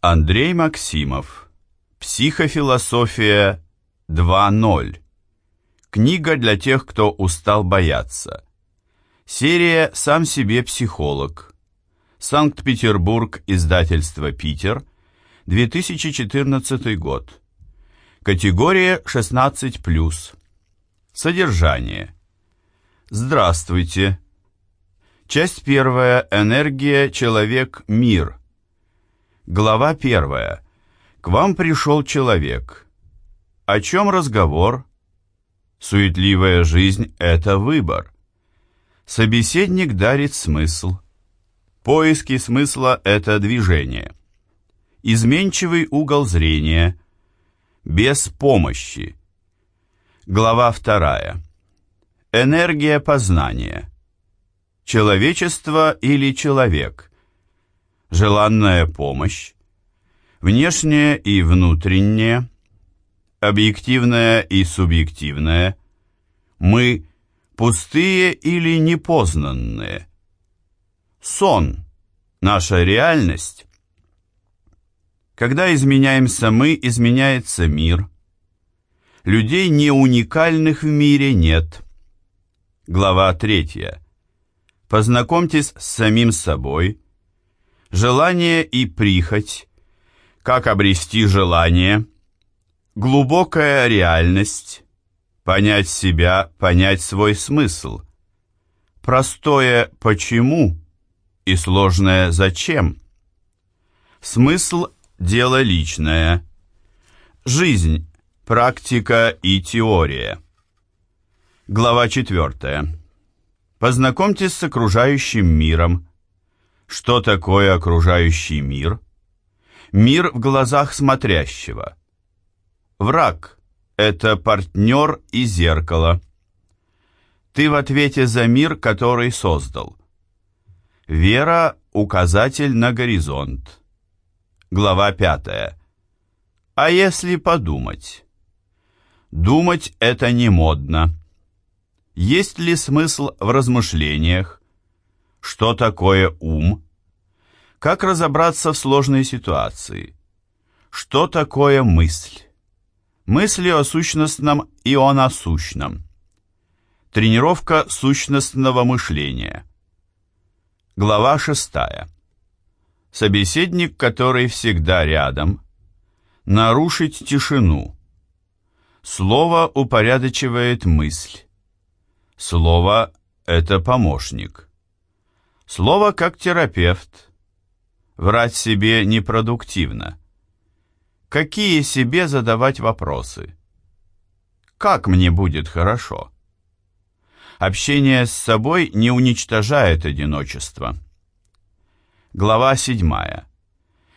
Андрей Максимов. Психофилософия 2.0. Книга для тех, кто устал бояться. Серия «Сам себе психолог». Санкт-Петербург, издательство «Питер», 2014 год. Категория 16+. Содержание. Здравствуйте. Часть первая. Энергия, человек, мир. Глава первая. К вам пришел человек. О чем разговор? Суетливая жизнь – это выбор. Собеседник дарит смысл. Поиски смысла – это движение. Изменчивый угол зрения. Без помощи. Глава вторая. Энергия познания. Человечество или человек? Желанная помощь, внешнее и внутреннее, объективное и субъективное, мы пустые или непознанные, сон, наша реальность. Когда изменяемся мы, изменяется мир. Людей не уникальных в мире нет. Глава третья. Познакомьтесь с самим собой – Желание и прихоть. Как обрести желание? Глубокая реальность. Понять себя, понять свой смысл. Простое «почему» и сложное «зачем». Смысл – дело личное. Жизнь – практика и теория. Глава 4. Познакомьтесь с окружающим миром. Что такое окружающий мир? Мир в глазах смотрящего. Враг – это партнер и зеркало. Ты в ответе за мир, который создал. Вера – указатель на горизонт. Глава пятая. А если подумать? Думать – это не модно. Есть ли смысл в размышлениях? Что такое ум? Как разобраться в сложной ситуации? Что такое мысль? Мысли о сущностном и о насущном. Тренировка сущностного мышления. Глава шестая. Собеседник, который всегда рядом. Нарушить тишину. Слово упорядочивает мысль. Слово – это помощник. Слово как терапевт. Врать себе непродуктивно. Какие себе задавать вопросы? Как мне будет хорошо? Общение с собой не уничтожает одиночество. Глава 7.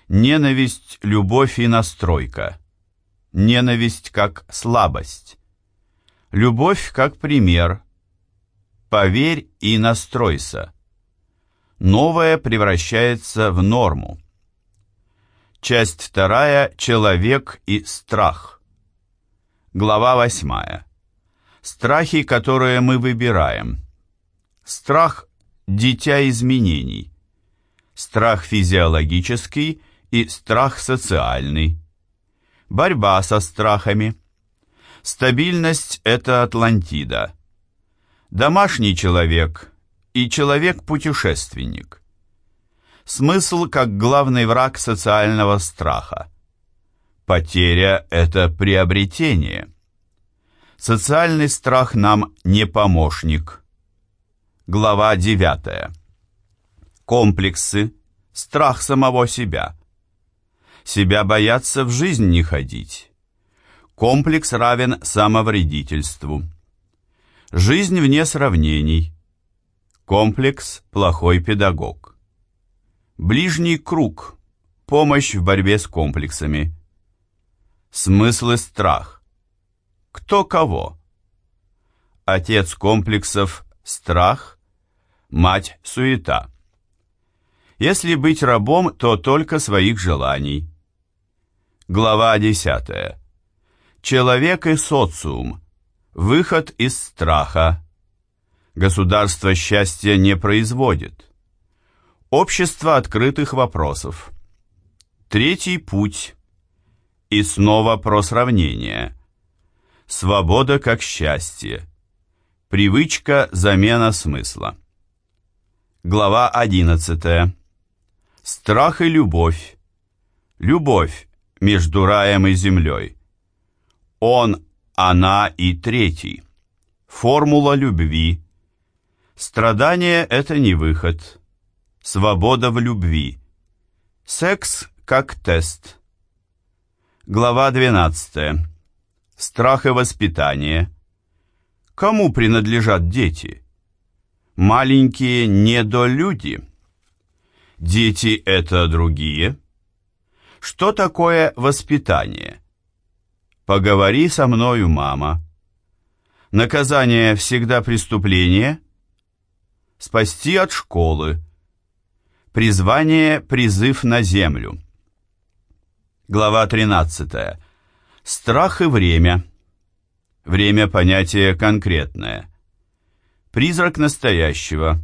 Ненависть, любовь и настройка. Ненависть как слабость. Любовь как пример. Поверь и настройся новое превращается в норму. Часть вторая. Человек и страх. Глава восьмая. Страхи, которые мы выбираем. Страх – дитя изменений. Страх физиологический и страх социальный. Борьба со страхами. Стабильность – это Атлантида. Домашний человек – и человек-путешественник. Смысл как главный враг социального страха. Потеря – это приобретение. Социальный страх нам не помощник. Глава 9. Комплексы, страх самого себя. Себя бояться в жизнь не ходить. Комплекс равен самовредительству. Жизнь вне сравнений. Комплекс «Плохой педагог». Ближний круг. Помощь в борьбе с комплексами. Смысл и страх. Кто кого? Отец комплексов – страх, мать – суета. Если быть рабом, то только своих желаний. Глава 10. Человек и социум. Выход из страха. Государство счастья не производит. Общество открытых вопросов. Третий путь. И снова про сравнение. Свобода как счастье. Привычка замена смысла. Глава 11. Страх и любовь. Любовь между раем и землей. Он, она и третий. Формула любви. Страдание – это не выход. Свобода в любви. Секс как тест. Глава 12. Страх и воспитание. Кому принадлежат дети? Маленькие недолюди. Дети – это другие. Что такое воспитание? Поговори со мною, мама. Наказание всегда преступление? Спасти от школы. Призвание – призыв на землю. Глава 13. Страх и время. Время – понятие конкретное. Призрак настоящего.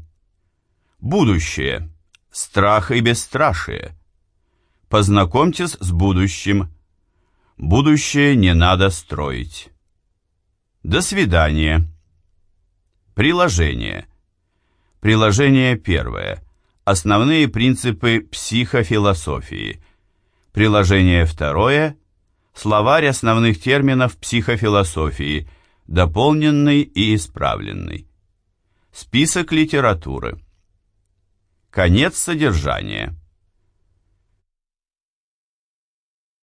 Будущее. Страх и бесстрашие. Познакомьтесь с будущим. Будущее не надо строить. До свидания. Приложение. Приложение первое. Основные принципы психофилософии. Приложение второе. Словарь основных терминов психофилософии, дополненный и исправленный. Список литературы. Конец содержания.